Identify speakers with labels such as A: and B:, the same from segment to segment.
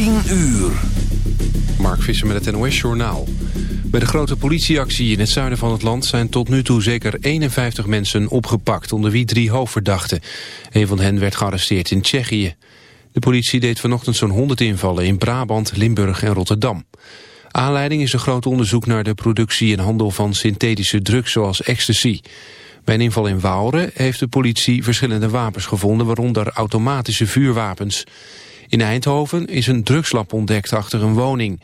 A: 10 uur.
B: Mark Visser met het NOS Journaal. Bij de grote politieactie in het zuiden van het land zijn tot nu toe zeker 51 mensen opgepakt, onder wie drie hoofdverdachten. Een van hen werd gearresteerd in Tsjechië. De politie deed vanochtend zo'n 100 invallen in Brabant, Limburg en Rotterdam. Aanleiding is een groot onderzoek naar de productie en handel van synthetische drugs zoals ecstasy. Bij een inval in Waalre heeft de politie verschillende wapens gevonden, waaronder automatische vuurwapens. In Eindhoven is een drugslab ontdekt achter een woning.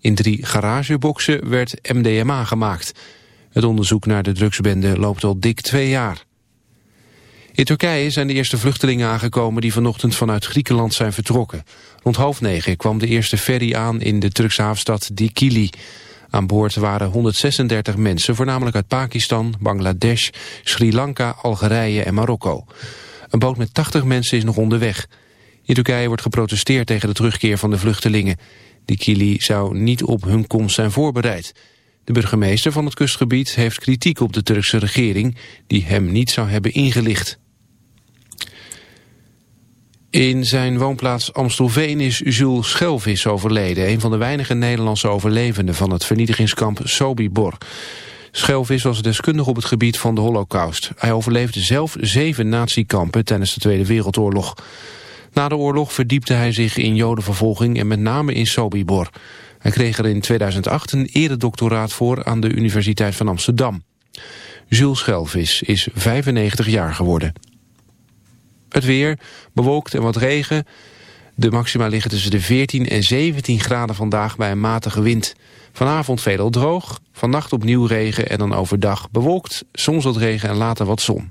B: In drie garageboxen werd MDMA gemaakt. Het onderzoek naar de drugsbende loopt al dik twee jaar. In Turkije zijn de eerste vluchtelingen aangekomen die vanochtend vanuit Griekenland zijn vertrokken. Rond half negen kwam de eerste ferry aan in de Turkse havenstad Dikili. Aan boord waren 136 mensen, voornamelijk uit Pakistan, Bangladesh, Sri Lanka, Algerije en Marokko. Een boot met 80 mensen is nog onderweg. In Turkije wordt geprotesteerd tegen de terugkeer van de vluchtelingen. Dikili zou niet op hun komst zijn voorbereid. De burgemeester van het kustgebied heeft kritiek op de Turkse regering... die hem niet zou hebben ingelicht. In zijn woonplaats Amstelveen is Jules Schelvis overleden... een van de weinige Nederlandse overlevenden van het vernietigingskamp Sobibor. Schelvis was deskundig op het gebied van de holocaust. Hij overleefde zelf zeven natiekampen tijdens de Tweede Wereldoorlog. Na de oorlog verdiepte hij zich in jodenvervolging en met name in Sobibor. Hij kreeg er in 2008 een eredoctoraat voor aan de Universiteit van Amsterdam. Jules Schelvis is 95 jaar geworden. Het weer, bewolkt en wat regen. De maxima liggen tussen de 14 en 17 graden vandaag bij een matige wind. Vanavond veelal droog, vannacht opnieuw regen en dan overdag bewolkt. Soms wat regen en later wat zon.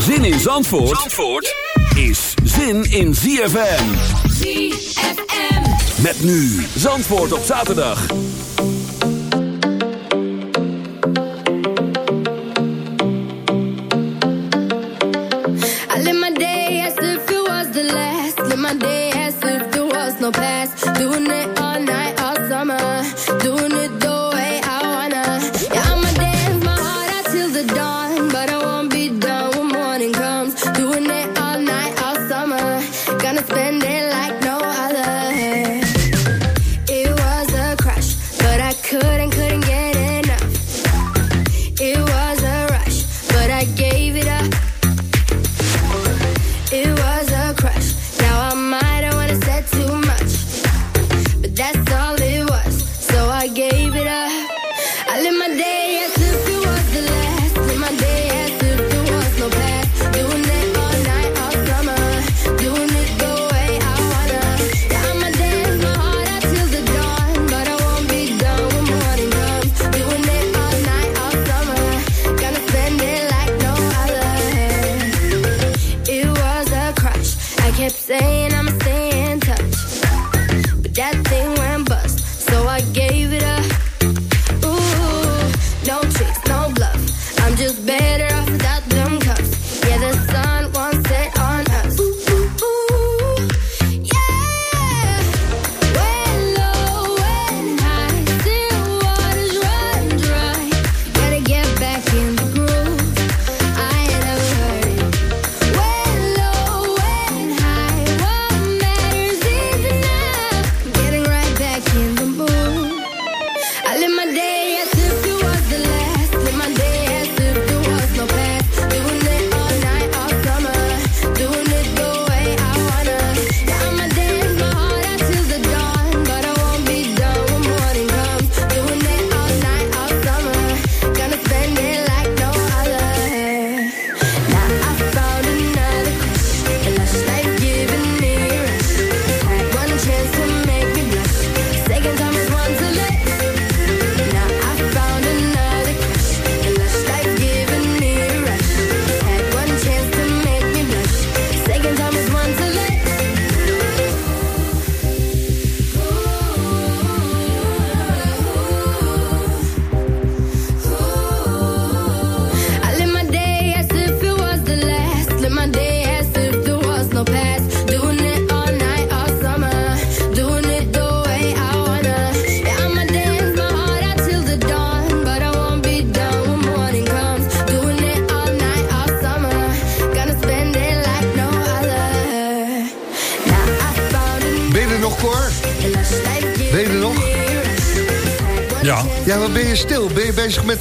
C: Zin in Zandvoort, Zandvoort is zin in ZFM.
D: ZFM.
C: Met nu Zandvoort op zaterdag.
E: I live my day as if it was the last. Live my day as if there was no past.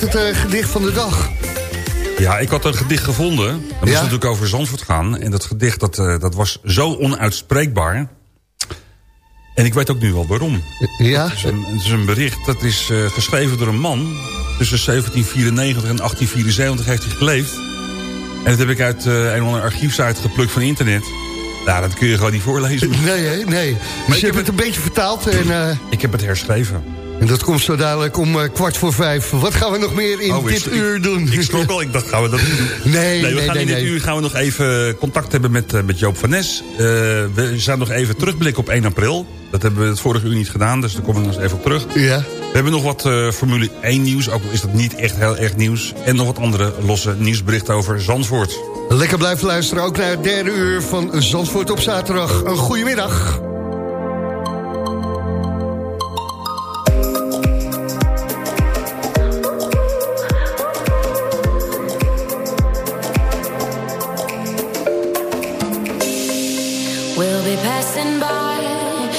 F: Met het eh, gedicht van de dag?
G: ja, ik had een gedicht gevonden. Dat moest
F: Ja?
G: natuurlijk over Zandvoort gaan. En dat gedicht dat, eh, dat was zo onuitspreekbaar. En ik weet ook nu wel waarom.
F: Ja?
G: Het is een, het is een bericht dat is eh, geschreven door een man. Tussen 1794 en 1874 heeft hij geleefd. En dat heb ik uit een of archiefsite geplukt van internet. Nou, dat kun je gewoon niet voorlezen.
F: Nee, hè? nee. Dus
G: ik
F: je
G: heb
F: hebt het een beetje vertaald en,
G: Ik heb het herschreven.
F: En dat komt zo dadelijk om eh, kwart voor vijf. Wat gaan we nog meer in
G: Oh,
F: dit
G: ik-
F: uur doen?
G: Ik schrok al, ik dacht, gaan we dat niet doen?
F: Nee,
G: Nee, we
F: nee,
G: gaan
F: nee,
G: in dit
F: nee.
G: uur gaan we nog even contact hebben met, eh, met Joop van Nes. Eh, we gaan nog even terugblikken op 1 april. Dat hebben we het vorige uur niet gedaan, dus daar komen we nog eens even op terug.
F: Ja.
G: We hebben nog wat Formule 1 nieuws, ook al is dat niet echt heel erg nieuws. En nog wat andere losse nieuwsberichten over Zandvoort.
F: Lekker blijven luisteren, ook naar het derde uur van Zandvoort op zaterdag. Een goede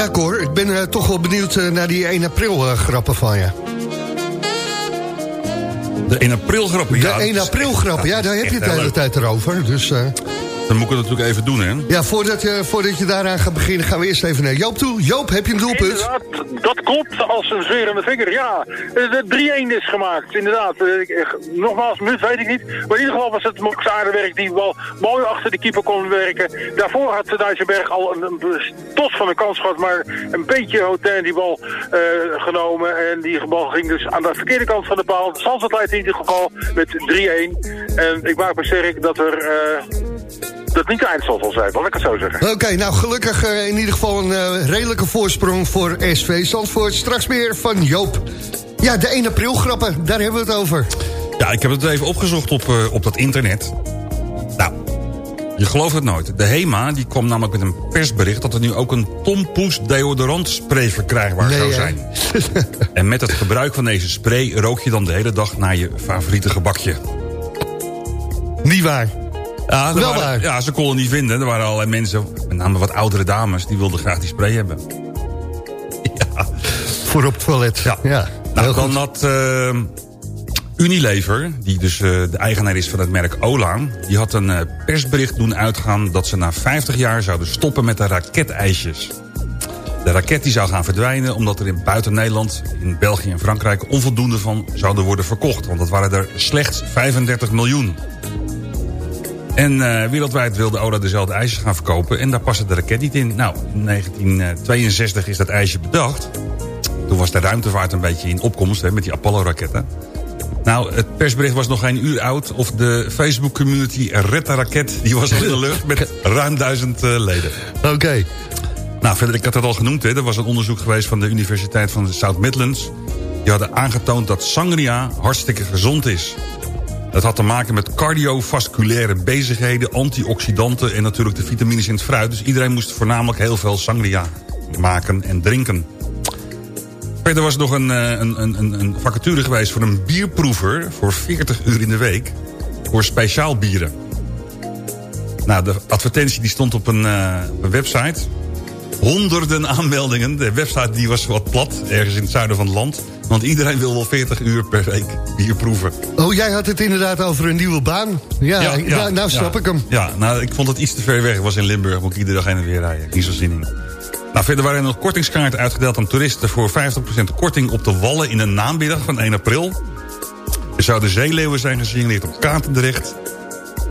F: Ja, Cor, ik ben eh, toch wel benieuwd eh, naar die 1 april eh, grappen van je.
G: De 1 april grappen.
F: De
G: ja, dat
F: 1
G: is
F: april grappen, ja, daar heb je het de hele tijd erover. Dus,
G: Dan moet ik het natuurlijk even doen, hè?
F: Ja, voordat je, voordat je daaraan gaat beginnen gaan we eerst even naar Joop toe. Joop, heb je een doelpunt?
H: Inderdaad, dat klopt als een zwerende vinger, ja. Eh, De 3-1 is gemaakt, inderdaad. Eh, ik- eh, Nogmaals, minuut weet ik niet. Maar in ieder geval was het Max Aardenwerk die wel mooi achter de keeper kon werken. Daarvoor had de Dijsselberg al een, een tot van een kans gehad, maar een beetje hotel die bal eh, genomen. En die bal ging dus aan de verkeerde kant van de paal. Zandvoort leidt in ieder geval met 3-1. En ik maak me sterk dat er... eh, dat niet de eindstand zal zijn, laat ik het zo zeggen.
F: Oké, nou gelukkig eh, in ieder geval een eh, redelijke voorsprong voor SV Zandvoort. Straks meer van Joop. Ja, de 1 april grappen, daar hebben we het over.
G: Ja, ik heb het even opgezocht op, eh, op dat internet. Nou, je gelooft het nooit. De HEMA die kwam namelijk met een persbericht... dat er nu ook een Tom Poes deodorantspray verkrijgbaar
F: Nee,
G: zou
F: hè?
G: zijn. en met het gebruik van deze spray rook je dan de hele dag naar je favoriete gebakje.
F: Niet waar.
G: Ja,
F: Wel
G: waren-
F: waar.
G: Ja, ze konden niet vinden. Er waren allerlei mensen, met name wat oudere dames... die wilden graag die spray hebben. Ja.
F: Voor op het toilet. Ja, ja
G: Nou, dan had eh, Unilever, die dus eh, de eigenaar is van het merk Ola... die had een eh, persbericht doen uitgaan dat ze na 50 jaar zouden stoppen met de raketijsjes. De raket die zou gaan verdwijnen omdat er in buiten Nederland, in België en Frankrijk... onvoldoende van zouden worden verkocht. Want dat waren er slechts 35 miljoen. En eh, wereldwijd wilde Ola dezelfde ijsjes gaan verkopen... en daar paste de raket niet in. Nou, in 1962 is dat ijsje bedacht... Toen was de ruimtevaart een beetje in opkomst hè, met die Apollo-raketten. Nou, het persbericht was nog geen uur oud... of de Facebook-community Red de Raket... die was al in de lucht met ruim duizend eh, leden.
F: Oké.
G: Nou, verder, ik had het al genoemd. Hè, er was een onderzoek geweest van de Universiteit van de South Midlands. Die hadden aangetoond dat sangria hartstikke gezond is. Dat had te maken met cardiovasculaire bezigheden, antioxidanten... en natuurlijk de vitamines in het fruit. Dus iedereen moest voornamelijk heel veel sangria maken en drinken. Verder was er nog een, eh, een, een- een vacature geweest voor een bierproever... voor 40 uur in de week voor speciaal bieren. Nou, de advertentie die stond op een, eh, een website. Honderden aanmeldingen. De website die was wat plat, ergens in het zuiden van het land. Want iedereen wil wel 40 uur per week bier proeven.
F: Oh, jij had het inderdaad over een nieuwe baan. Ja, nou, nou snap
G: ja.
F: ik hem.
G: Ja, nou, ik vond het iets te ver weg. Ik was in Limburg, moet ik iedere dag heen en weer rijden. Niet zo zin in. Nou, verder waren er nog kortingskaarten uitgedeeld aan toeristen... voor 50% korting op de Wallen in de namiddag van 1 april. Er zouden zeeleeuwen zijn gesignaleerd op Katendrecht.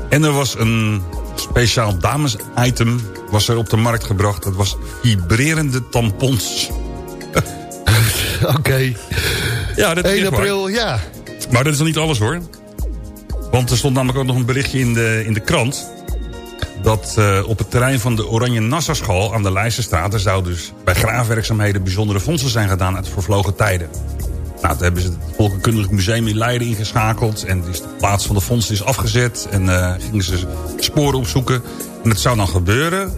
G: En er was een speciaal dames-item was er op de markt gebracht. Dat was vibrerende tampons.
F: Oké.
G: Ja, dat is
F: 1
G: echt waar.
F: april, ja.
G: Maar dat is nog niet alles hoor. Want er stond namelijk ook nog een berichtje in de, in de krant... dat eh, op het terrein van de Oranje Nassau-school aan de Leijsterstraat... er zou dus bij graafwerkzaamheden bijzondere fondsen zijn gedaan... uit vervlogen tijden. Nou, toen hebben ze het Volkenkundig Museum in Leiden ingeschakeld... en is de plaats van de fondsen is afgezet... en eh, gingen ze sporen opzoeken. En het zou dan gebeuren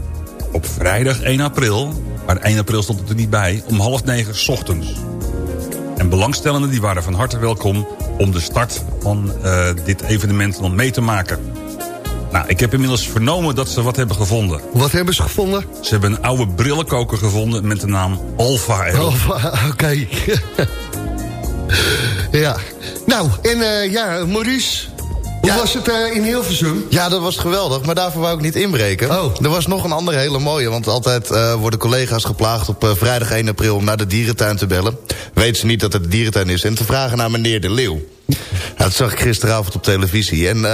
G: op vrijdag 1 april... maar 1 april stond het er niet bij... om half negen 's ochtends. En belangstellenden die waren van harte welkom om de start van eh, dit evenement dan mee te maken. Nou, ik heb inmiddels vernomen dat ze wat hebben gevonden.
F: Wat hebben ze gevonden?
G: Ze hebben een oude brillenkoker gevonden met de naam Alpha L.
F: Oh, oké. Ja. Nou, en eh, ja, Maurice... Hoe
I: Ja.
F: was het eh, in Hilversum?
I: Ja, dat was geweldig, maar daarvoor wou ik niet inbreken.
F: Oh.
I: Er was nog een andere hele mooie, want altijd eh, worden collega's geplaagd... op vrijdag 1 april om naar de dierentuin te bellen. Weet ze niet dat het de dierentuin is en te vragen naar meneer De Leeuw. Nou, dat zag ik gisteravond op televisie. En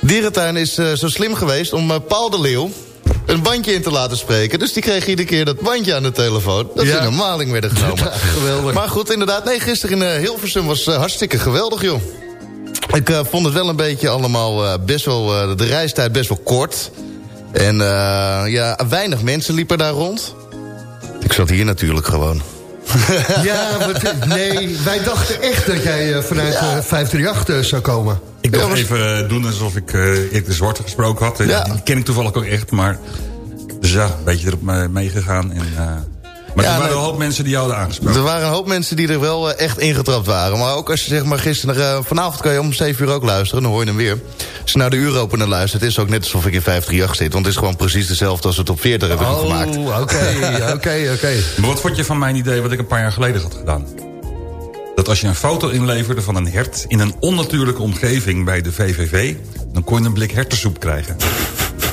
I: dierentuin is zo slim geweest om Paul De Leeuw een bandje in te laten spreken. Dus die kreeg iedere keer dat bandje aan de telefoon. Dat
F: Ja.
I: ze in een maling werden genomen.
F: Geweldig.
I: Maar goed, inderdaad. Nee, gisteren in eh, Hilversum was eh, hartstikke geweldig, joh. Ik eh, vond het wel een beetje allemaal best wel... de reistijd best wel kort. En ja, weinig mensen liepen daar rond. Ik zat hier natuurlijk gewoon.
F: Ja, wat, nee, wij dachten echt dat jij eh, vanuit eh 538 eh, zou komen.
G: Ik wil
I: Ja, was-
G: even eh, doen alsof ik eh Erik de Zwarte gesproken had.
I: Ja.
G: Die ken ik toevallig ook echt, maar... Dus ja, een beetje erop eh, meegegaan. En, eh, maar
I: Ja,
G: er waren een hoop mensen die jou hadden aangesproken.
I: Er waren een hoop mensen die er wel eh, echt ingetrapt waren. Maar ook als je zeg maar gisteren... eh, vanavond kan je om 7 uur ook luisteren, dan hoor je hem weer. Als je naar de uuropener luistert, is het ook net alsof ik in 538 zit. Want het is gewoon precies dezelfde als we top 40 hebben gemaakt.
F: Oh, oké, oké, oké.
G: Maar wat vond je van mijn idee wat ik een paar jaar geleden had gedaan? Dat als je een foto inleverde van een hert in een onnatuurlijke omgeving bij de VVV... dan kon je een blik hertensoep krijgen.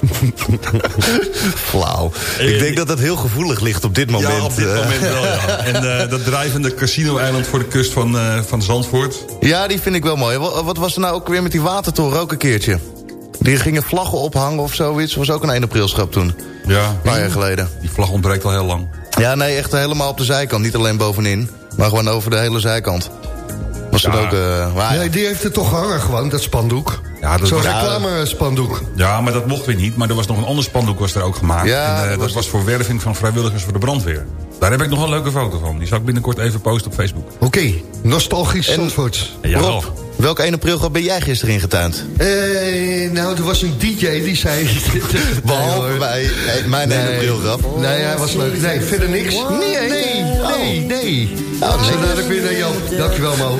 I: Flauw. Ik denk dat het heel gevoelig ligt op dit moment.
G: Ja, op dit
I: eh.
G: moment wel, ja. En eh, dat drijvende casino-eiland voor de kust van, eh, van Zandvoort.
I: Ja, die vind ik wel mooi. Wat, wat was er nou ook weer met die watertoren ook een keertje? Die gingen vlaggen ophangen of zoiets. was ook een 1 aprilschap toen.
G: Ja.
I: Een paar jaar geleden.
G: Die vlag ontbreekt al heel lang.
I: Ja, nee, echt helemaal op de zijkant. Niet alleen bovenin, maar gewoon over de hele zijkant. Was
G: Ja.
I: dat ook... eh, maar-
F: Nee, die heeft het toch hangen gewoon, dat spandoek.
G: Ja, dat
F: Zo'n reclame-spandoek.
G: Ja, maar dat mocht weer niet. Maar er was nog een ander spandoek was er ook gemaakt.
I: Ja,
G: en, eh,
I: dat
G: dat
I: was-
G: was voor werving van vrijwilligers voor de brandweer. Daar heb ik nog een leuke foto van. Die zal ik binnenkort even posten op Facebook.
F: Oké, nostalgisch
I: En-
F: Zandvoort.
G: Ja,
I: Rob, welke 1 april ben jij gisteren ingetuind?
F: Eh, nou, er was een DJ die zei...
I: Behalve
F: Nee,
I: bij eh, mijn 1 april grap.
F: Nee, hij was leuk. Nee, verder niks. Nee, nee, nee, nee. Nou, zo dadelijk weer naar Jan. Dankjewel, Mo.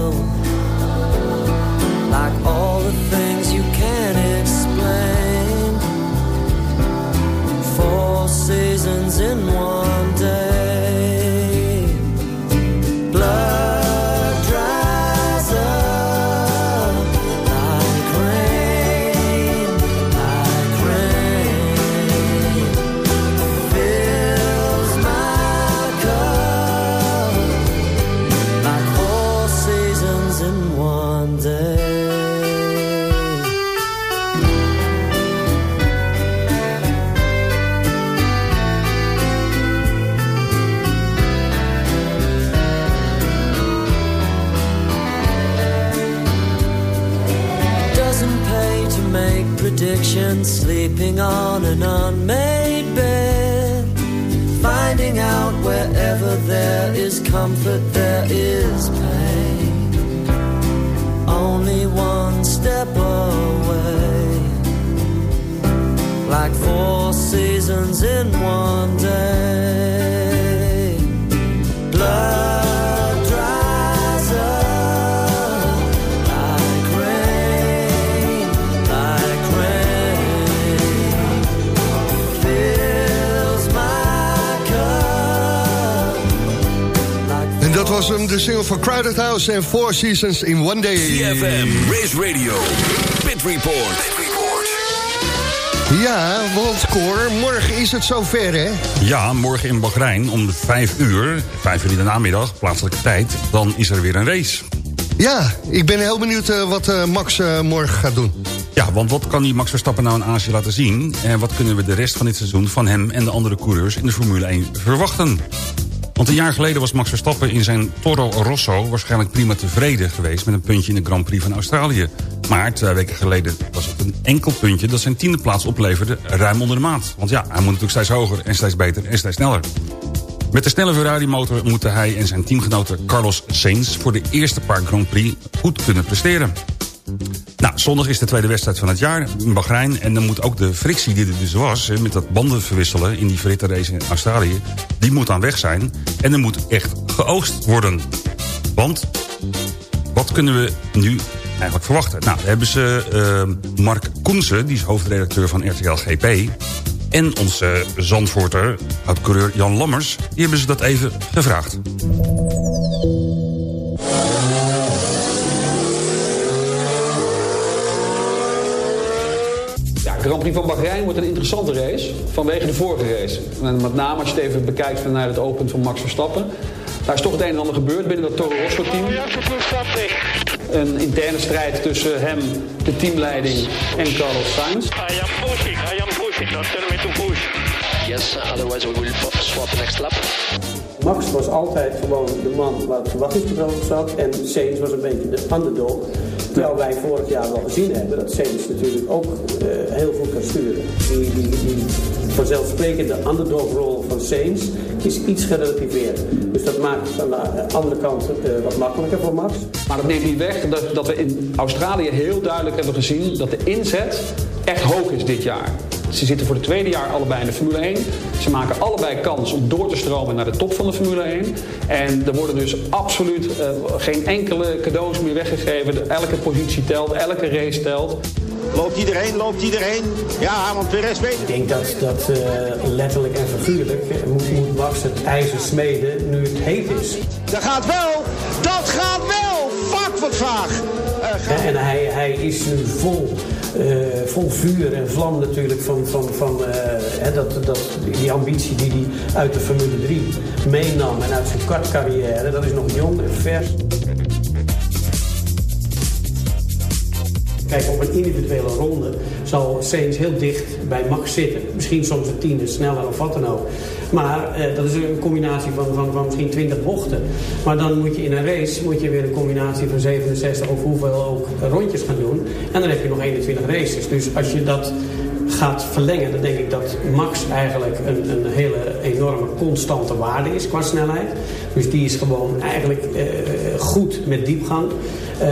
J: seasons in one
F: Crowded House en Four Seasons in One Day.
A: CFM, Race Radio, Pit Report.
F: Ja, want Cor, morgen is het zover, hè?
G: Ja, morgen in Bahrein om de 5 uur, 5 uur in de namiddag, plaatselijke tijd, dan is er weer een race.
F: Ja, ik ben heel benieuwd eh, wat eh, Max eh, morgen gaat doen.
G: Ja, want wat kan die Max Verstappen nou in Azië laten zien? En wat kunnen we de rest van dit seizoen van hem en de andere coureurs in de Formule 1 verwachten? Want een jaar geleden was Max Verstappen in zijn Toro Rosso waarschijnlijk prima tevreden geweest met een puntje in de Grand Prix van Australië. Maar twee weken geleden was het een enkel puntje dat zijn tiende plaats opleverde ruim onder de maat. Want ja, hij moet natuurlijk steeds hoger en steeds beter en steeds sneller. Met de snelle Ferrari-motor moeten hij en zijn teamgenoten Carlos Sainz... voor de eerste paar Grand Prix goed kunnen presteren. Nou, zondag is de tweede wedstrijd van het jaar in Bahrein... en dan moet ook de frictie die er dus was... met dat banden verwisselen in die verritte in Australië... die moet aan weg zijn en er moet echt geoogst worden. Want wat kunnen we nu eigenlijk verwachten? Nou, hebben ze eh, Mark Koensen, die is hoofdredacteur van RTL GP... en onze Zandvoorter, oud-coureur Jan Lammers... die hebben ze dat even gevraagd.
K: Grand Prix van Bahrein wordt een interessante race vanwege de vorige race. En met name als je het even bekijkt vanuit het oogpunt van Max Verstappen. Daar is toch het een en ander gebeurd binnen dat Toro Rosso team. Een interne strijd tussen hem, de teamleiding en Carlos Sainz.
L: I am pushing, I am pushing, don't tell me to push. Yes, otherwise we will swap next lap.
M: Max was altijd gewoon de man waar het verwachtingspatroon op zat. En Sainz was een beetje de underdog. Terwijl wij vorig jaar wel gezien hebben dat Sainz natuurlijk ook eh, heel goed kan sturen. Die, die, die vanzelfsprekende underdog-rol van Sainz is iets gerelativeerd. Dus dat maakt het aan de andere kant eh, wat makkelijker voor Max.
K: Maar dat neemt niet weg dat, dat we in Australië heel duidelijk hebben gezien dat de inzet echt hoog is dit jaar. Ze zitten voor het tweede jaar allebei in de Formule 1. Ze maken allebei kans om door te stromen naar de top van de Formule 1. En er worden dus absoluut eh, geen enkele cadeaus meer weggegeven. Elke positie telt, elke race telt.
N: Loopt iedereen, loopt iedereen? Ja, want Perez weet
M: Ik denk dat, dat eh, letterlijk en figuurlijk eh, moet, moet Max het ijzer smeden nu het heet is.
N: Dat gaat wel! Dat gaat wel! Fuck, wat vaag!
M: En hij, hij is nu vol, eh, vol vuur en vlam natuurlijk van, van, van eh, dat, dat, die ambitie die hij uit de Formule 3 meenam en uit zijn kartcarrière. Dat is nog jong en vers. Kijk, op een individuele ronde zal Sainz heel dicht bij Max zitten. Misschien soms een tiende sneller of wat dan ook. Maar eh, dat is een combinatie van, van, van misschien 20 bochten. Maar dan moet je in een race moet je weer een combinatie van 67 of hoeveel ook rondjes gaan doen. En dan heb je nog 21 races. Dus als je dat gaat verlengen, dan denk ik dat Max eigenlijk een, een hele enorme constante waarde is qua snelheid. Dus die is gewoon eigenlijk eh, goed met diepgang. Eh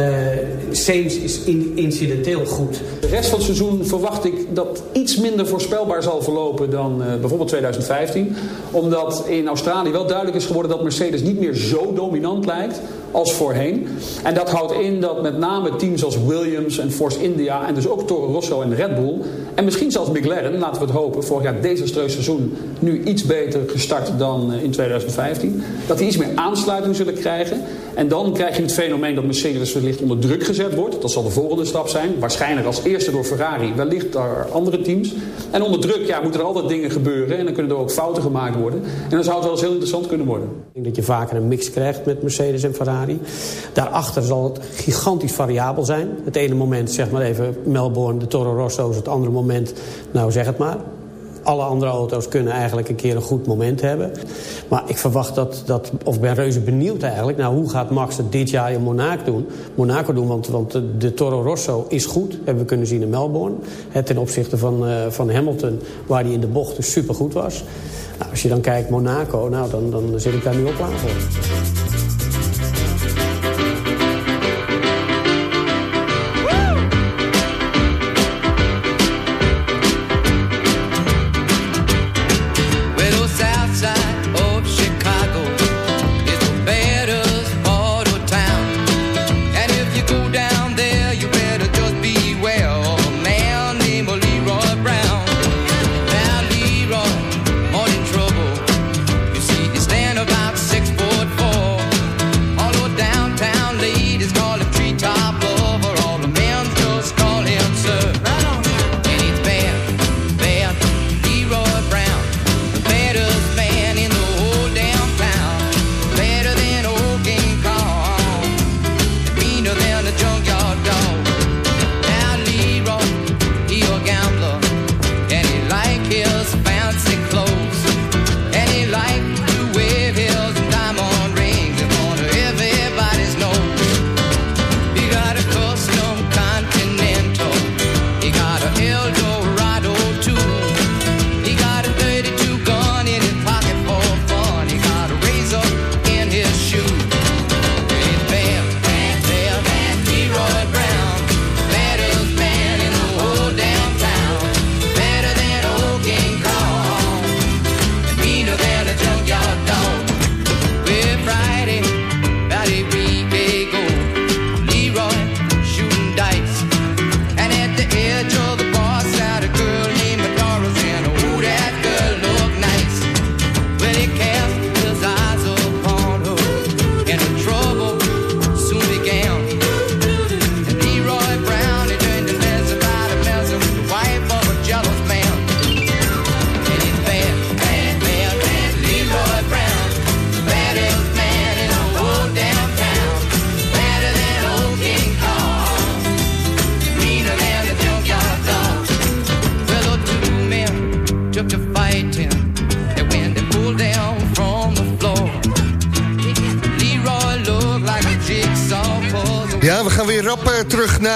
M: Sainz is in- incidenteel goed.
K: De rest van het seizoen verwacht ik dat iets minder voorspelbaar zal verlopen dan eh, bijvoorbeeld 2015. Omdat in Australië wel duidelijk is geworden dat Mercedes niet meer zo dominant lijkt als voorheen. En dat houdt in dat met name teams als Williams en Force India en dus ook Toro Rosso en Red Bull en misschien zelfs McLaren, laten we het hopen, vorig jaar desastreus seizoen nu iets beter gestart dan eh, in 2015. Dat die iets meer aansluiting zullen krijgen. En dan krijg je het fenomeen dat Mercedes wellicht onder druk gezet wordt. Dat zal de volgende stap zijn. Waarschijnlijk als eerste door Ferrari, wellicht door andere teams. En onder druk ja, moeten er altijd dingen gebeuren en dan kunnen er ook fouten gemaakt worden. En dan zou het wel eens heel interessant kunnen worden.
M: Ik denk dat je vaker een mix krijgt met Mercedes en Ferrari. Daarachter zal het gigantisch variabel zijn. Het ene moment, zeg maar even Melbourne, de Toro Rosso's. Het andere moment, nou zeg het maar. Alle andere auto's kunnen eigenlijk een keer een goed moment hebben. Maar ik verwacht dat, dat of ben reuze benieuwd eigenlijk... nou, hoe gaat Max het dit jaar in Monaco doen? Monaco doen want, want de, Toro Rosso is goed, hebben we kunnen zien in Melbourne. Ten opzichte van, eh, van Hamilton, waar hij in de bocht dus supergoed was. Nou, als je dan kijkt Monaco, nou, dan, dan zit ik daar nu al klaar voor.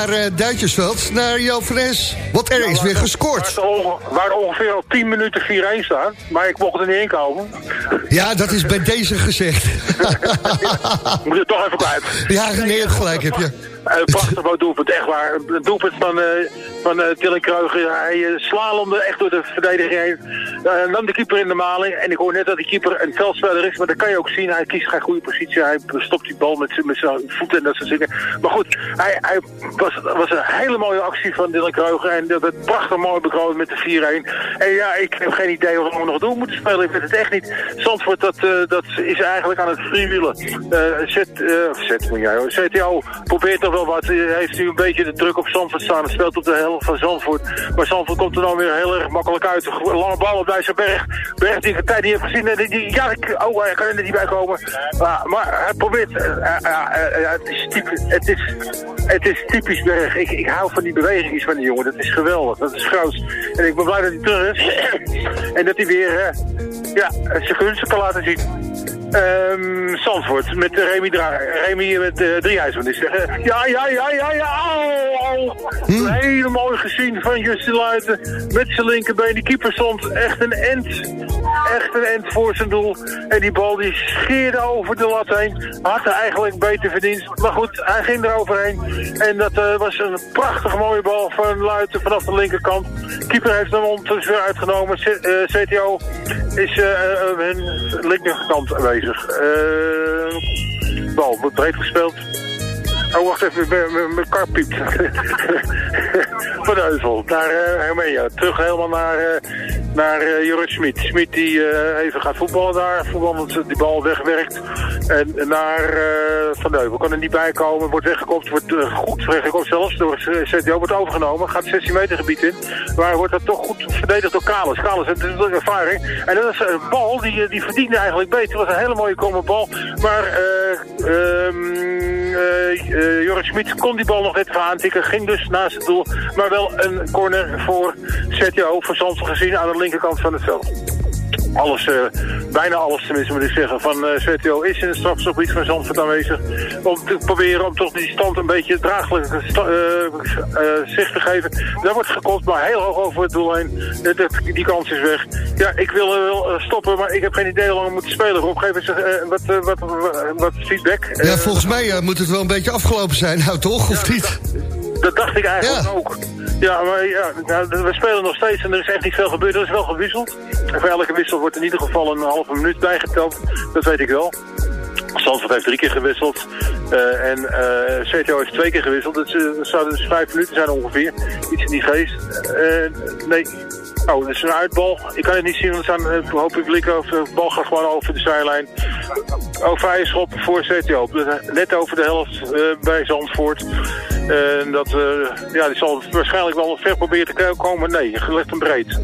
F: Naar eh, Duitsersveld, naar Jo Fres. Want er is weer gescoord.
H: Waar, ongeveer al 10 minuten 4-1 staan. Maar ik mocht er niet in komen.
F: Ja, dat is bij deze gezegd.
H: Moet je toch even kwijt.
F: Ja, nee, gelijk heb je.
H: Een prachtig mooi doelpunt, echt waar. Een doelpunt van, eh van Dylan Kreuger. Hij uh, slalomde echt door de verdediging heen. Eh, nam de keeper in de maling. En ik hoor net dat die keeper een veldspeler is. Maar dat kan je ook zien. Hij kiest geen goede positie. Hij stopt die bal met, zijn voeten en dat soort dingen. Maar goed, hij, hij was, was een hele mooie actie van Dylan Kreuger. En dat werd prachtig mooi bekroond met de 4-1. En ja, ik heb geen idee wat we nog doen moeten spelen. Ik weet het echt niet. Zandvoort, dat, dat is eigenlijk aan het freewheelen. Zet, zet moet hoor. CTO probeert toch wel wat. Heeft nu een beetje de druk op Zandvoort staan. Speelt op de helft van Zandvoort. Maar Zandvoort komt er dan weer heel erg makkelijk uit. Lange bal op Dijsselberg. Berg die de tijd niet heb gezien. En die, ja, ik, oh, hij kan er niet bij komen. Maar, maar hij probeert. eh, eh, eh, het, is typisch, het, is, het is typisch Berg. Ik, ik hou van die bewegingen van die jongen. Dat is geweldig. Dat is groot. En ik ben blij dat hij terug is. en dat hij weer ja, zijn gunsten kan laten zien. Ehm Zandvoort met eh, Remy, Dra Remy met uh, Driehuis, moet ik zeggen. Ja, ja, ja, ja, ja. Au, au. Hele mooi gezien van Justin Luiten met zijn linkerbeen. Die keeper stond echt een end. Echt een end voor zijn doel. En die bal die scheerde over de lat heen. Had hij eigenlijk beter verdiend. Maar goed, hij ging er overheen. En dat eh, was een prachtig mooie bal van Luiten vanaf de linkerkant. Keeper heeft hem ondertussen weer uitgenomen. C eh, CTO is eh, eh, hun linkerkant aanwezig. Eh, bal wordt breed gespeeld. Oh, wacht even, mijn- kar piept. Van Heuvel, naar uh, Hermea. Terug helemaal naar, eh naar eh, Jorrit Smit. Smit die eh, even gaat voetballen daar. Voetballend die bal wegwerkt. En naar eh, Van de Heuvel. Kan er niet bij komen. Wordt weggekopt. Wordt eh, goed weggekopt zelfs. Door CTO wordt overgenomen. Gaat 16 meter gebied in. Maar wordt dat toch goed verdedigd door Kalis. Kalis heeft natuurlijk ervaring. En dat is een bal die, eh, die verdiende eigenlijk beter. Het was een hele mooie kromme bal. Maar eh eh, Jorrit Smit kon die bal nog net even aantikken. Ging dus naast het doel. Maar wel een corner voor ZTO voor Zandvoort gezien aan de linkerkant van het veld. Alles, eh, bijna alles tenminste moet ik zeggen, van ZTO is in het strafgebied van Zandvoort aanwezig. Om te proberen om toch die stand een beetje draaglijk eh, zicht te geven. Daar wordt gekopt, maar heel hoog over het doel heen. Die kans is weg. Ja, ik wil wel stoppen, maar ik heb geen idee hoe lang we moeten spelen. Rob, geef eens wat, wat, wat, feedback.
F: Ja, volgens mij moet het wel een beetje afgelopen zijn, nou toch, of niet?
H: Dat dacht ik eigenlijk ook. Ja, maar ja, nou, we spelen nog steeds en er is echt niet veel gebeurd. Er is wel gewisseld. En voor elke wissel wordt in ieder geval een halve minuut bijgeteld. Dat weet ik wel. Zandvoort heeft drie keer gewisseld. eh, en eh CTO heeft twee keer gewisseld. Dat, is, eh, dat zou dus vijf minuten zijn ongeveer. Iets in die geest. Nee. Oh, dat is een uitbal. Ik kan het niet zien, want er staan een hoop publiek over. De bal gaat gewoon over de zijlijn. Oh, vrije schop voor CTO. Net over de helft eh, bij Zandvoort. En dat, eh, ja, die zal waarschijnlijk wel ver proberen te komen. Nee, gelegd hem breed.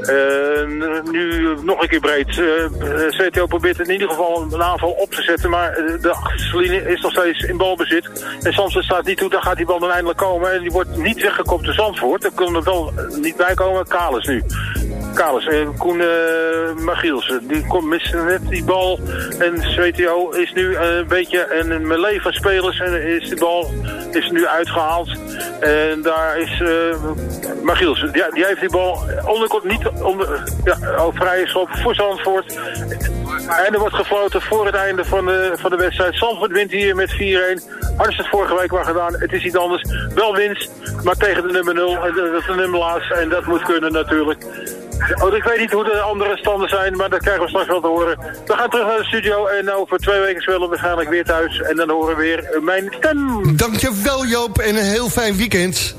H: Eh, nu nog een keer breed. Eh, CTO probeert in ieder geval een aanval op te zetten. Maar eh, de achterlinie is nog steeds in balbezit. En Zandvoort staat niet toe. Dan gaat die bal dan eindelijk komen. En die wordt niet weggekopt door Zandvoort. Er kon er wel niet bij komen. Kalis nu. Kalis, Koen eh Magielsen, die komt missen net die bal. En CTO is nu eh, een beetje een melee van spelers en is die bal is nu uitgehaald. En daar is eh Magielsen, ja, die heeft die bal onderkant niet onder, ja, vrije schop voor Zandvoort. En er wordt gefloten voor het einde van de, van de wedstrijd. Zandvoort wint hier met 4-1. Hadden het vorige week wel gedaan. Het is iets anders. Wel winst, maar tegen de nummer 0. En dat is de nummer laatste. En dat moet kunnen natuurlijk. Oh, ik weet niet hoe de andere standen zijn, maar dat krijgen we straks wel te horen. We gaan terug naar de studio en over twee weken spelen we waarschijnlijk weer thuis. En dan horen we weer eh, mijn stem.
F: Dankjewel Joop en een heel fijn weekend.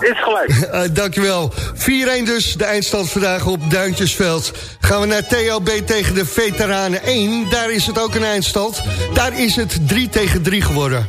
H: Is gelijk.
F: Uh, dankjewel. 4-1 dus, de eindstand vandaag op Duintjesveld. Gaan we naar TLB tegen de Veteranen 1. Daar is het ook een eindstand. Daar is het 3 tegen 3 geworden.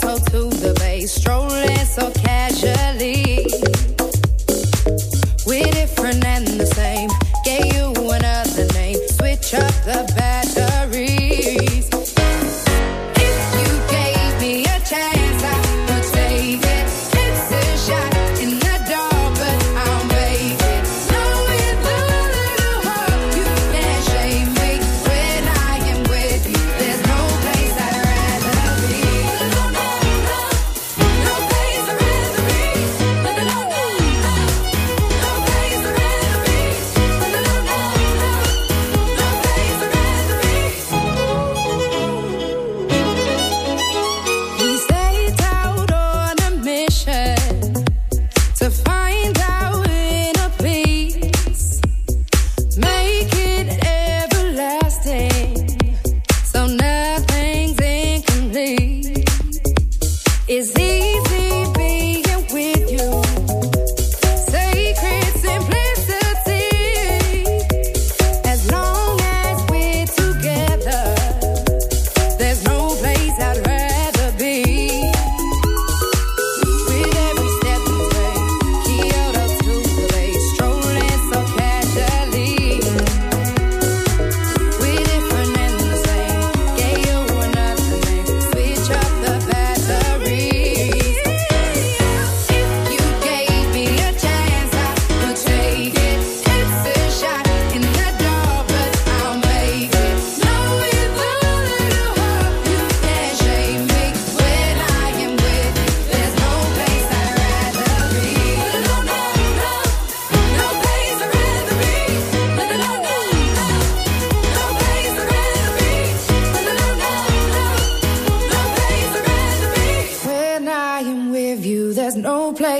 E: to the bass, strolling.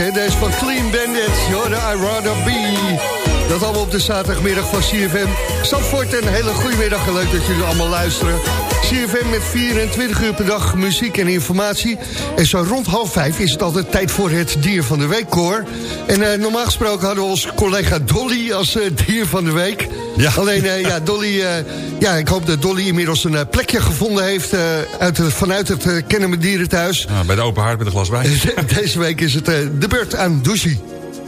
F: Hè? Deze van Clean Bandit, joh, I Rather Be. Dat allemaal op de zaterdagmiddag van CFM. Zandvoort, een hele goede middag leuk dat jullie allemaal luisteren. CFM met 24 uur per dag muziek en informatie. En zo rond half vijf is het altijd tijd voor het dier van de week, Cor. En eh, normaal gesproken hadden we onze collega Dolly als eh, dier van de week.
G: Ja.
F: Alleen, eh, ja, Dolly, eh, ja, ik hoop dat Dolly inmiddels een eh, plekje gevonden heeft... uit, vanuit het uh, Kennemer Dierenthuis.
G: Nou, bij de open haard met een glas wijn.
F: Deze week is het de beurt aan Douchy.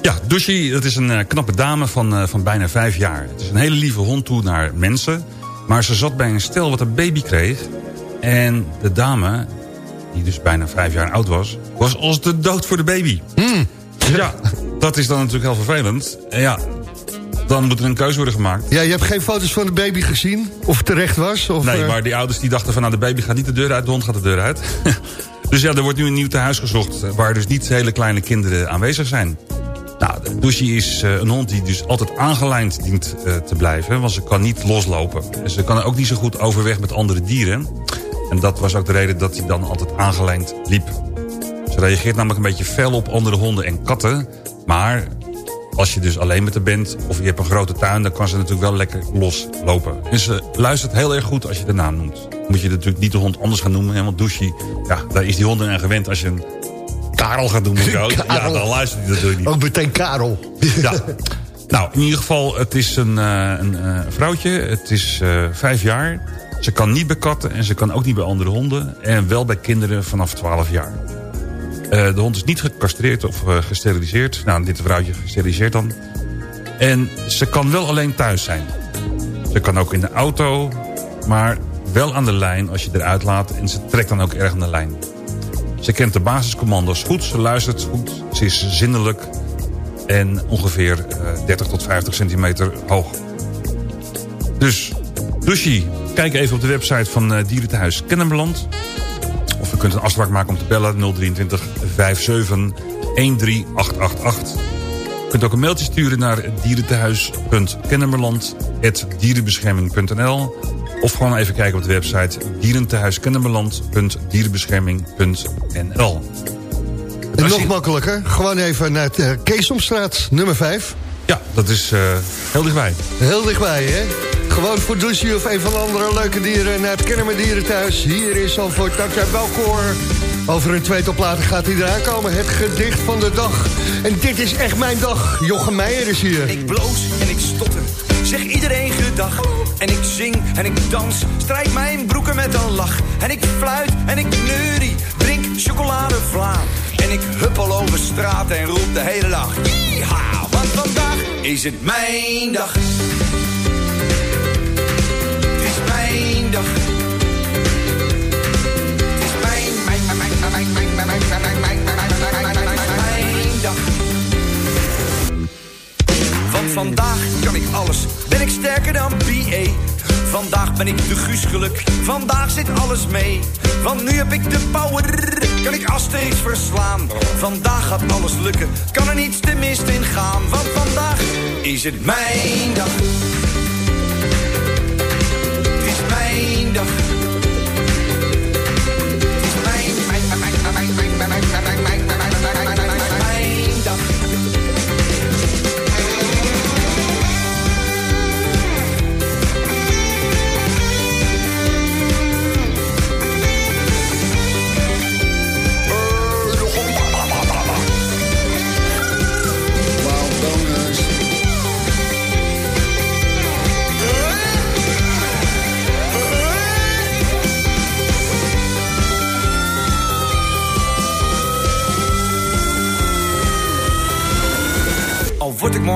G: Ja, Dushi, dat is een knappe dame van, van bijna vijf jaar. Het is een hele lieve hond toe naar mensen. Maar ze zat bij een stel wat een baby kreeg. En de dame, die dus bijna vijf jaar oud was... was als de dood voor de baby. Ja, dat is dan natuurlijk heel vervelend. En ja, dan moet er een keuze worden gemaakt.
F: Ja, je hebt geen foto's van de baby gezien? Of het terecht was? Of,
G: Nee,
F: eh,
G: maar die ouders die dachten van... nou, de baby gaat niet de deur uit, de hond gaat de deur uit. dus ja, er wordt nu een nieuw tehuis gezocht... eh, waar dus niet hele kleine kinderen aanwezig zijn. Nou, is eh, een hond die dus altijd aangelijnd dient te blijven... want ze kan niet loslopen. En ze kan ook niet zo goed overweg met andere dieren. En dat was ook de reden dat hij dan altijd aangelijnd liep. Ze reageert namelijk een beetje fel op andere honden en katten... maar als je dus alleen met haar bent of je hebt een grote tuin... dan kan ze natuurlijk wel lekker loslopen. En ze luistert heel erg goed als je de naam noemt. Moet je natuurlijk niet de hond anders gaan noemen. Want Douchy, ja, daar is die hond aan gewend. Als je een Karel gaat noemen, ja, dan luistert hij natuurlijk niet.
F: Ook meteen Karel.
G: Ja. Nou, in ieder geval, het is een, eh, een eh, vrouwtje. Het is eh, vijf jaar. Ze kan niet bij katten en ze kan ook niet bij andere honden. En wel bij kinderen vanaf 12 jaar. Eh, de hond is niet gecastreerd of eh, gesteriliseerd. Nou, dit vrouwtje gesteriliseerd dan. En ze kan wel alleen thuis zijn. Ze kan ook in de auto, maar wel aan de lijn als je eruit laat. En ze trekt dan ook erg aan de lijn. Ze kent de basiscommando's goed, ze luistert goed. Ze is zinnelijk en ongeveer eh, 30 tot 50 centimeter hoog. Dus, Dushi, kijk even op de website van eh, Dierentehuis Kennemerland. U kunt een afspraak maken om te bellen 023 57 13888. U kunt ook een mailtje sturen naar dierentehuis.kennemerland.dierenbescherming.nl of gewoon even kijken op de website dierentehuiskennemerland.dierenbescherming.nl
F: En nog makkelijker, gewoon even naar de Keesomstraat, nummer 5.
G: Ja, dat is eh, heel dichtbij.
F: Heel dichtbij, hè? Gewoon voor Douchy of een van de andere leuke dieren naar het Kennemer Dierenthuis. Hier is Zandvoort, dankzij Belkoor. Over een tweetal platen gaat hij eraan komen. Het gedicht van de dag. En dit is echt mijn dag. Jochem Meijer is hier.
O: Ik bloos en ik stotter, zeg iedereen gedag. En ik zing en ik dans, strijk mijn broeken met een lach. En ik fluit en ik neurie, drink chocoladevla. En ik huppel over straat en roep de hele dag. Yeeha, want vandaag is het mijn dag. Mijn, dag. Want vandaag kan ik alles, ben ik sterker dan BA. Vandaag ben ik de Guus geluk, vandaag zit alles mee. Want nu heb ik de power, kan ik Asterix verslaan. Vandaag gaat alles lukken, kan er niets te mist in gaan. Want vandaag is het mijn dag. Dag.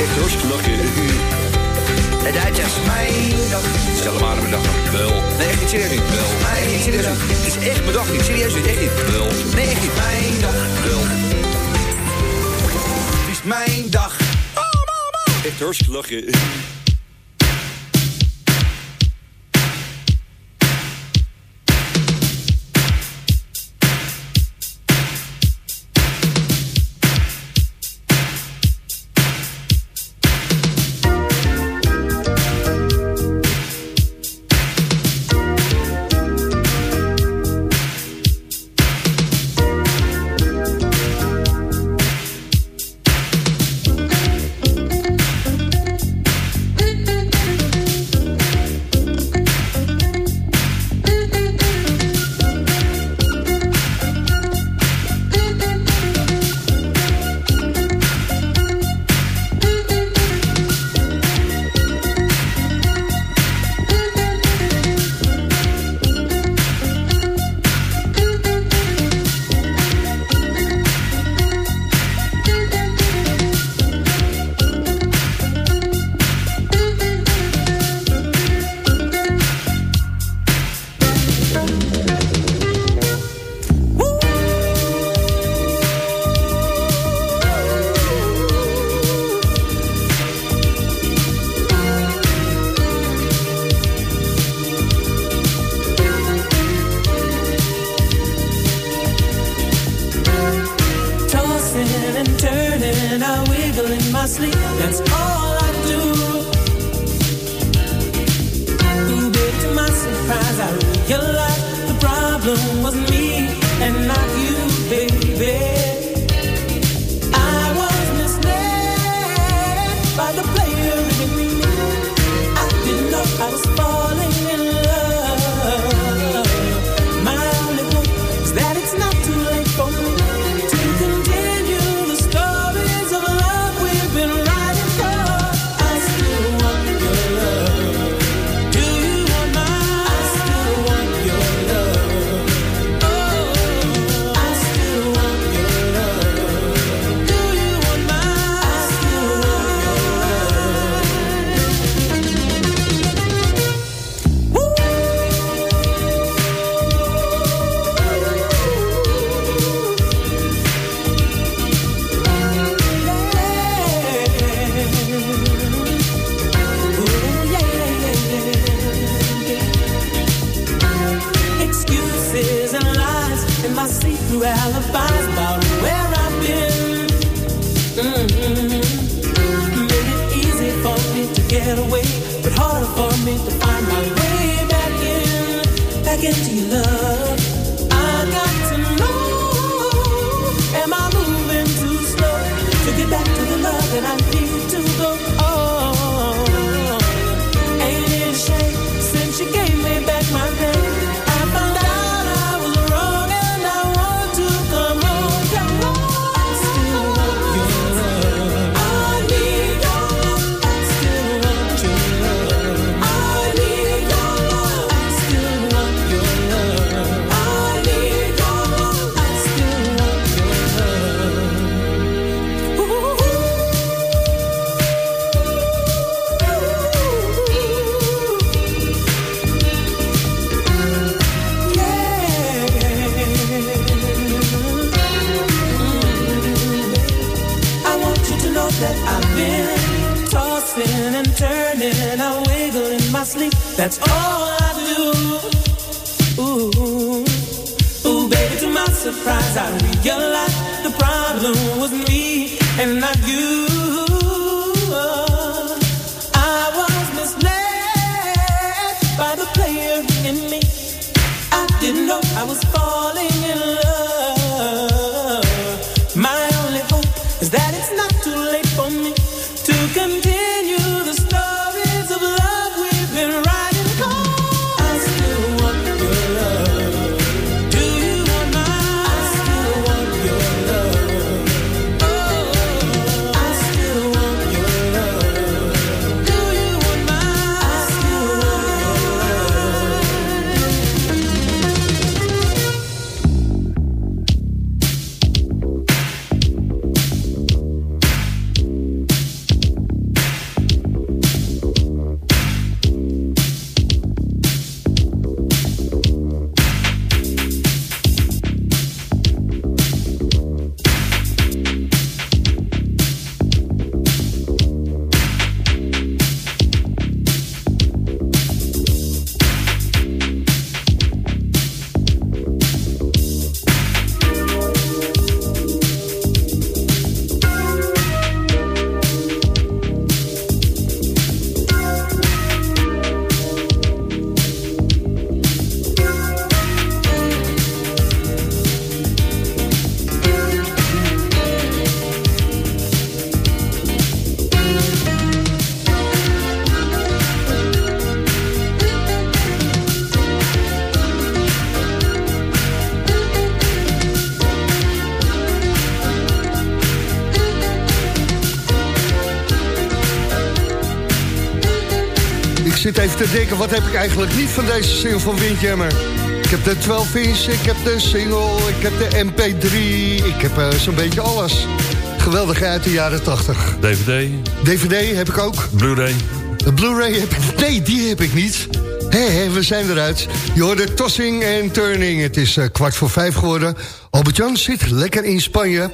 O: Echt Oostlachen.
P: De Duitsers.
O: Mijn dag.
Q: Stel hem aan mijn dag. Wel.
O: Nee, echt niet serieus niet.
Q: Wel.
O: Nee, echt niet serieus niet. Het is echt mijn dag niet. Serieus niet. Echt niet.
Q: Wel.
O: Nee, echt niet. Mijn dag.
Q: Wel.
O: Het is mijn dag.
Q: Echt hartstikke lachen.
R: Sleep. That's all I do. Ooh, ooh, baby, to my surprise, I realize the problem was me and not you. I was misled by the player in me. I didn't know I was falling
F: zit even te denken, wat heb ik eigenlijk niet van deze single van Windjammer? Ik heb de 12 inch, ik heb de single, ik heb de MP3, ik heb eh, zo'n beetje alles. Geweldig uit de jaren 80.
G: DVD.
F: DVD heb ik ook.
G: Blu-ray.
F: De Blu-ray heb ik... Nee, die heb ik niet. Hé, hé, we zijn eruit. Je hoorde tossing en turning. Het is eh, kwart voor vijf geworden. Albert-Jan zit lekker in Spanje.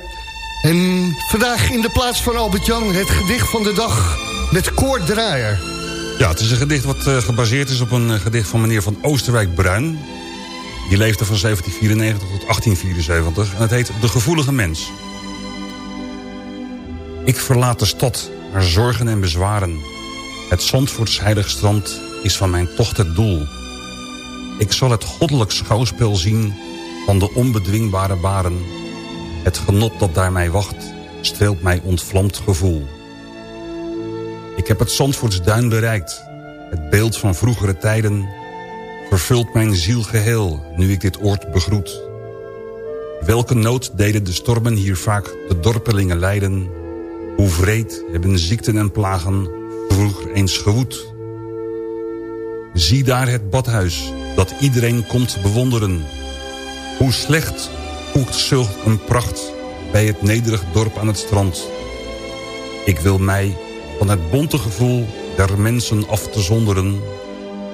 F: En vandaag in de plaats van Albert-Jan... het gedicht van de dag met Koord Draaier.
G: Ja, het is een gedicht wat eh, gebaseerd is op een eh, gedicht van meneer van Oosterwijk-Bruin. Die leefde van 1794 tot 1874 en het heet De Gevoelige Mens. Ik verlaat de stad, haar zorgen en bezwaren. Het Zandvoorts heilig strand is van mijn tocht het doel. Ik zal het goddelijk schouwspel zien van de onbedwingbare baren. Het genot dat daar mij wacht, streelt mij ontvlamd gevoel. Ik heb het Zandvoorts duin bereikt. Het beeld van vroegere tijden vervult mijn ziel geheel nu ik dit oord begroet. Welke nood deden de stormen hier vaak de dorpelingen lijden? Hoe vreed hebben ziekten en plagen vroeger eens gewoed? Zie daar het badhuis dat iedereen komt bewonderen. Hoe slecht voegt zulk een pracht bij het nederig dorp aan het strand. Ik wil mij van het bonte gevoel der mensen af te zonderen...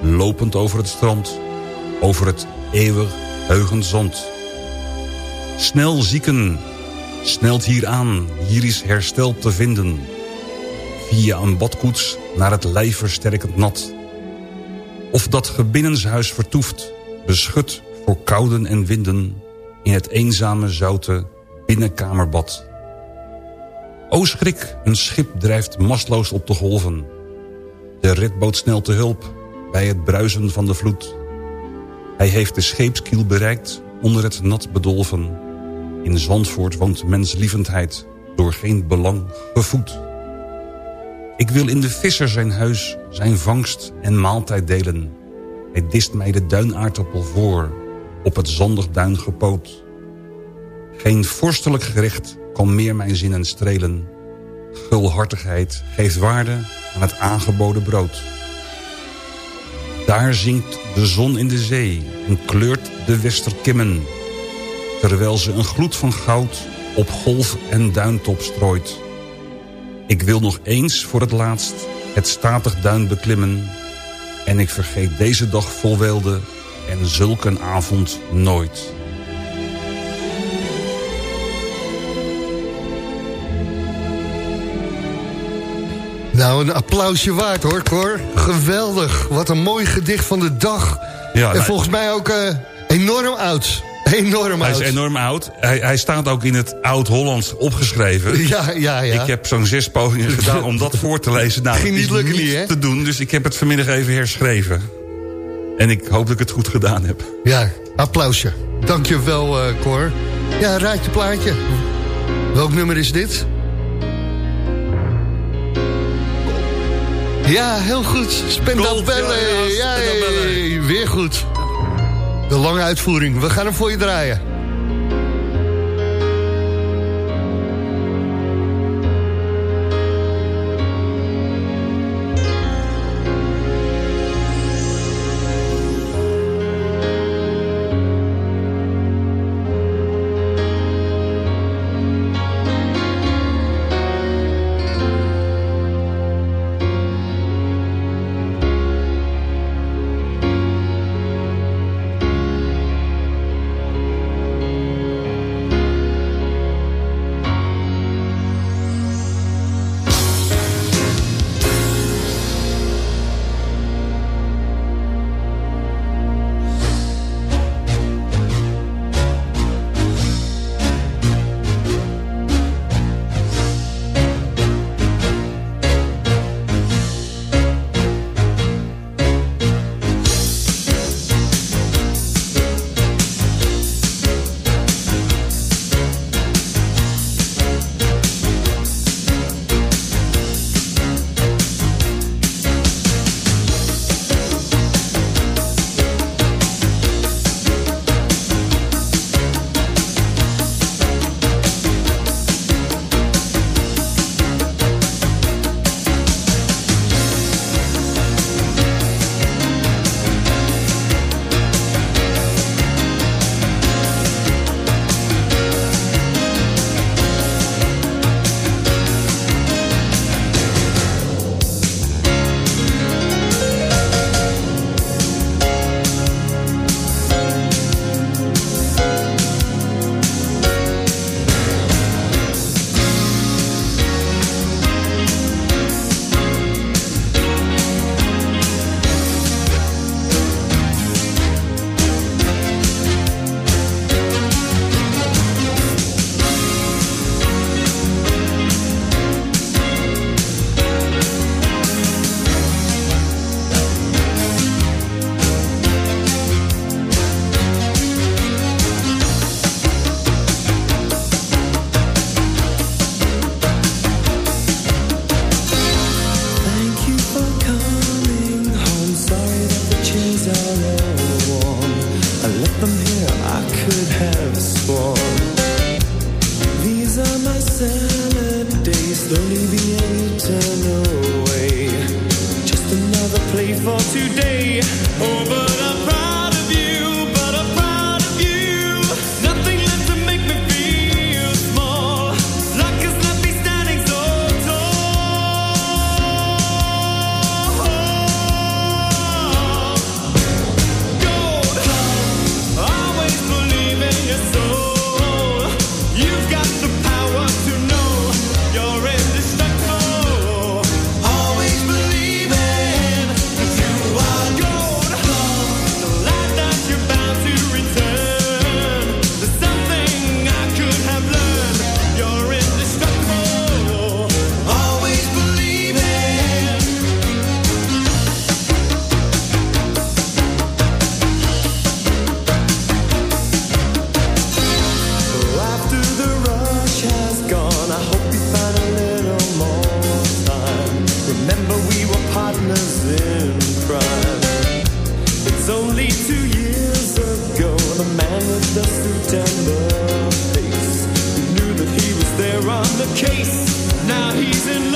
G: lopend over het strand, over het eeuwig heugend zand. Snel zieken, snelt hier aan, hier is herstel te vinden. Via een badkoets naar het lijf versterkend nat. Of dat ge binnenshuis vertoeft, beschut voor kouden en winden... in het eenzame zoute binnenkamerbad. O schrik, een schip drijft mastloos op de golven. De redboot snelt te hulp bij het bruisen van de vloed. Hij heeft de scheepskiel bereikt onder het nat bedolven. In Zandvoort woont menslievendheid door geen belang gevoed. Ik wil in de visser zijn huis zijn vangst en maaltijd delen. Hij dist mij de duinaardappel voor, op het zondig duin gepoot. Geen vorstelijk gerecht kan meer mijn zinnen strelen. Gulhartigheid geeft waarde aan het aangeboden brood. Daar zinkt de zon in de zee en kleurt de westerkimmen... terwijl ze een gloed van goud op golf en duintop strooit. Ik wil nog eens voor het laatst het statig duin beklimmen... en ik vergeet deze dag vol en zulk een avond nooit.
F: Nou, een applausje waard hoor, Cor. Geweldig. Wat een mooi gedicht van de dag.
G: Ja,
F: en
G: nou-
F: volgens mij ook eh, enorm oud. Enorm
G: Hij
F: oud.
G: is enorm oud. Hij, hij staat ook in het Oud-Hollands opgeschreven.
F: Ja, ja, ja.
G: Ik heb zo'n zes pogingen gedaan om dat voor te lezen. Nou,
F: Ging niet lukken niet, hè?
G: te doen, dus ik heb het vanmiddag even herschreven. En ik hoop dat ik het goed gedaan heb.
F: Ja, applausje. Dank je wel, eh, Cor. Ja, raad je plaatje. Welk nummer is dit? Ja, heel goed. Ballet.
G: ja, ja,
F: Weer goed. De lange uitvoering. We gaan hem voor je draaien.
J: The case. Now he's in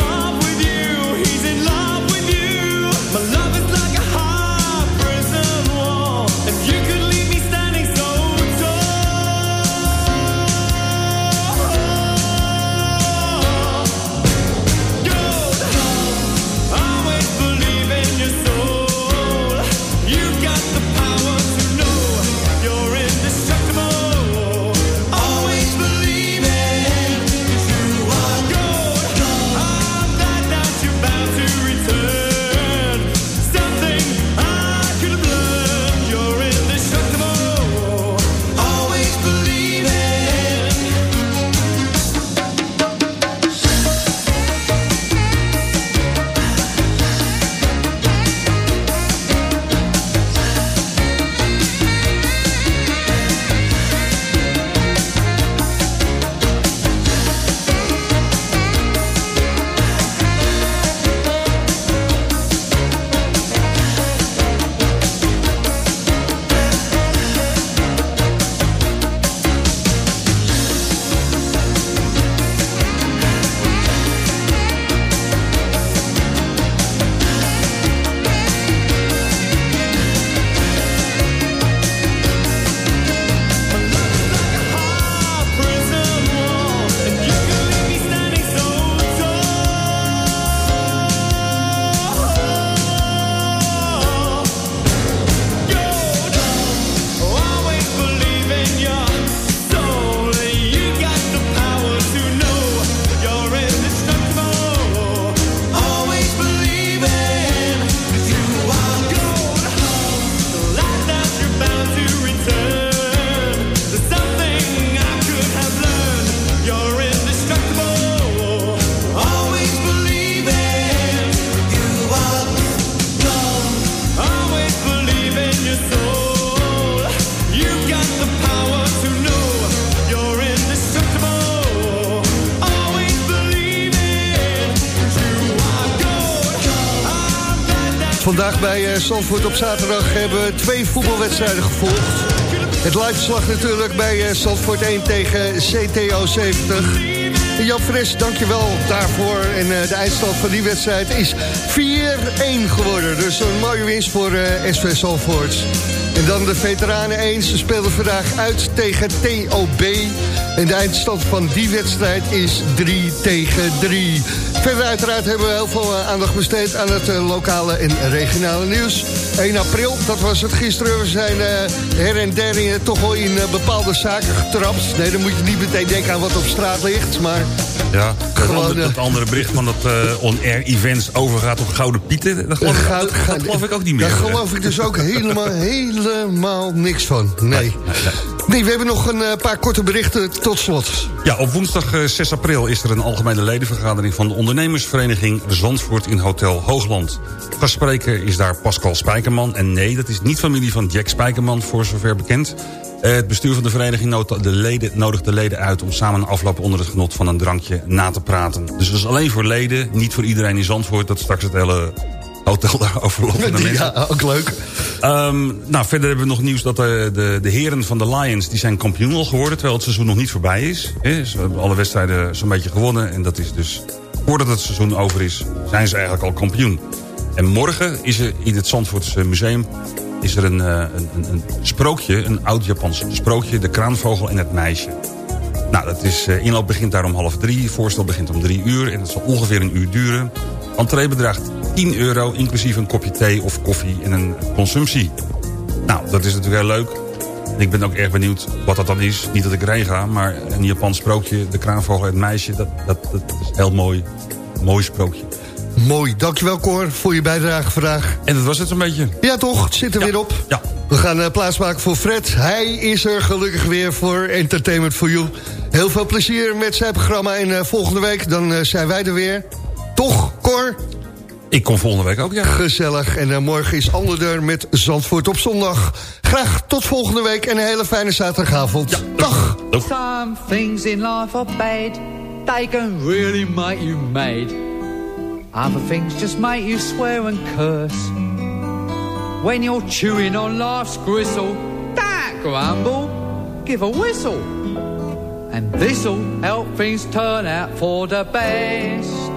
F: Zandvoort op zaterdag hebben we twee voetbalwedstrijden gevolgd. Het live slag natuurlijk bij eh, Zandvoort 1 tegen CTO 70. En Jan Fres, dankjewel daarvoor. En eh, de eindstand van die wedstrijd is 4-1 geworden. Dus een mooie winst voor eh, SV Zandvoort. En dan de veteranen 1. Ze speelden vandaag uit tegen TOB. En de eindstand van die wedstrijd is 3 tegen 3. Verder uiteraard hebben we heel veel eh, aandacht besteed aan het eh, lokale en regionale nieuws. 1 april, dat was het gisteren. We zijn eh, her en der in, toch wel in bepaalde zaken getrapt. Nee, dan moet je niet meteen denken aan wat op straat ligt. Maar
G: Ja,
F: Gewoon,
G: andere, dat andere bericht van dat eh, on-air events overgaat op Gouden Pieten. Dat geloof, ik-
F: Goud-
G: dat, dat geloof ik ook niet meer.
F: Daar geloof ik dus ook helemaal, helemaal niks van. Nee. Nee, we hebben nog een eh, paar korte berichten tot slot.
G: Ja, op woensdag eh, 6 april is er een algemene ledenvergadering... van de ondernemersvereniging Zandvoort in Hotel Hoogland. Gastspreker is daar Pascal Spijkerman. En nee, dat is niet familie van Jack Spijkerman, voor zover bekend. Eh, het bestuur van de vereniging de, leden, nodigt de leden uit... om samen een afloop onder het genot van een drankje na te praten. Dus dat is alleen voor leden, niet voor iedereen in Zandvoort... dat straks het hele hotel daar mensen.
F: Ja, ook leuk.
G: Ehm, nou, verder hebben we nog nieuws dat de, de, de heren van de Lions... die zijn kampioen al geworden, terwijl het seizoen nog niet voorbij is. Ze hebben alle wedstrijden zo'n beetje gewonnen. En dat is dus, voordat het seizoen over is, zijn ze eigenlijk al kampioen. En morgen is er in het Zandvoortse museum... is er een, eh, een, een, een sprookje, een oud-Japans sprookje... de kraanvogel en het meisje. Nou, dat is, eh, inloop begint daar om half drie. Voorstel begint om drie uur. En het zal ongeveer een uur duren. Entree bedraagt 10 euro, inclusief een kopje thee of koffie en een consumptie. Nou, dat is natuurlijk heel leuk. En ik ben ook erg benieuwd wat dat dan is. Niet dat ik erheen ga, maar een Japans sprookje... de kraanvogel en het meisje, dat, dat, dat is heel mooi. Mooi sprookje.
F: Mooi, dankjewel Cor voor je bijdrage vandaag.
G: En dat was het een beetje.
F: Ja toch, het zit er weer op.
G: Ja.
F: We gaan uh, plaatsmaken voor Fred. Hij is er gelukkig weer voor Entertainment for You. Heel veel plezier met zijn programma en uh, volgende week dan uh, zijn wij er weer. Toch, Cor?
G: Ik kom volgende week ook, ja.
F: Gezellig. En morgen is Anderder met Zandvoort op zondag. Graag tot volgende week en een hele fijne zaterdagavond. Ja, Dag.
S: Some things in life are bad. They can really make you mad. Other things just make you swear and curse. When you're chewing on life's gristle, don't grumble, give a whistle. And this'll help things turn out for the best.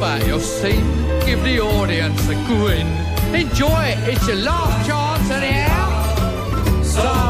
S: About your scene, give the audience a grin. Enjoy it, it's your last chance anyhow. So